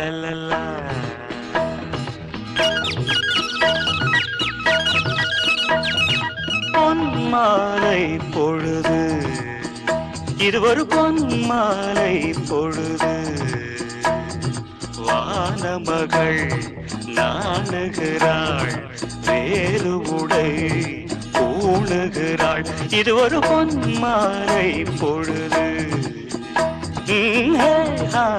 ஹே ஹோ பொன்மாலை பொழுது. இருவரு ஒரு பொன்மாலை பொழுது. வானமகள் நாணுகிறாள் வேறு உடை பூணுகிறாள் இது ஒரு பொன்மாலை பொழுது. ம், ஹே, ஹா,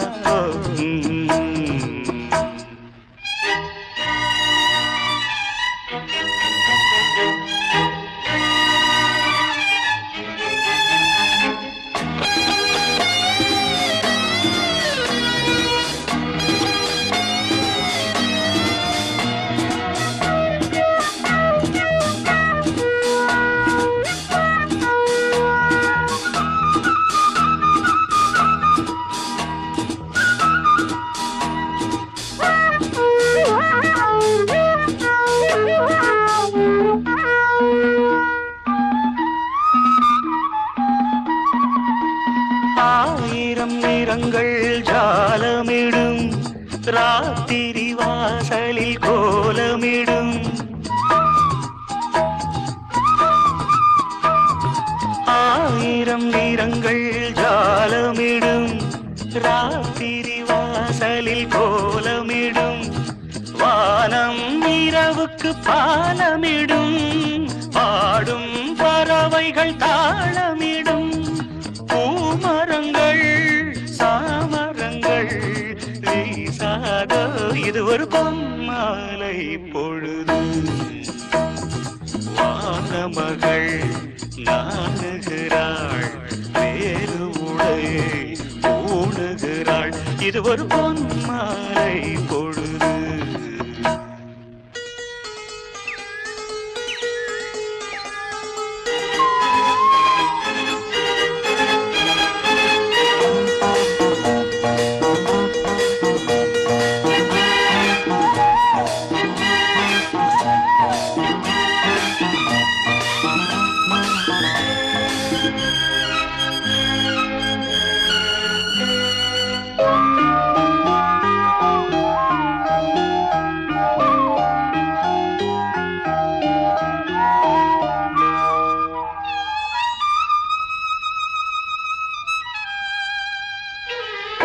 ஜாலமிடும். ராத்திரி வாசலில் கோலமிடும். ஆயிரம் நிறங்கள் ஜாலமிடும். ராத்திரி வாசலில் கோலமிடும். வானம் இரவுக்கு பாலமிடும். பாடும் பறவைகள் தாழ இது ஒரு பொம்மாலை பொழுது. வானமகள் நாணுகிறாள் வேறு உடை ஊணுகிறாள். இது ஒரு பொன்மாலை பொழுது.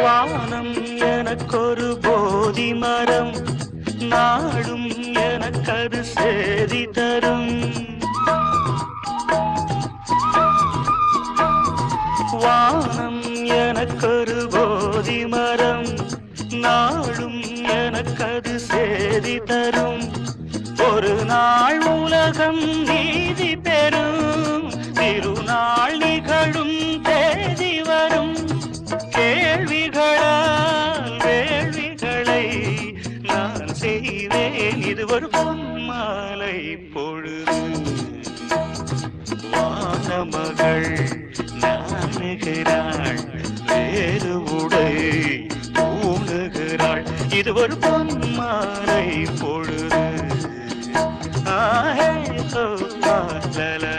வானம் எனக்கொரு போதி மரம் நாடும் எனக்கது சேதி தரும். வானம் எனக்கொரு போதி மரம் நாளும் எனக்கது சேதி தரும். ஒரு நாள் உலகம் நீதி பெறும். இது ஒரு பொன்மாலை பொழுது வானமகள் நாணுகிறாள் வேறு உடை ஊணுகிறாள் இது ஒரு பொன்மாலை பொழுது ஆஹே சொல்லல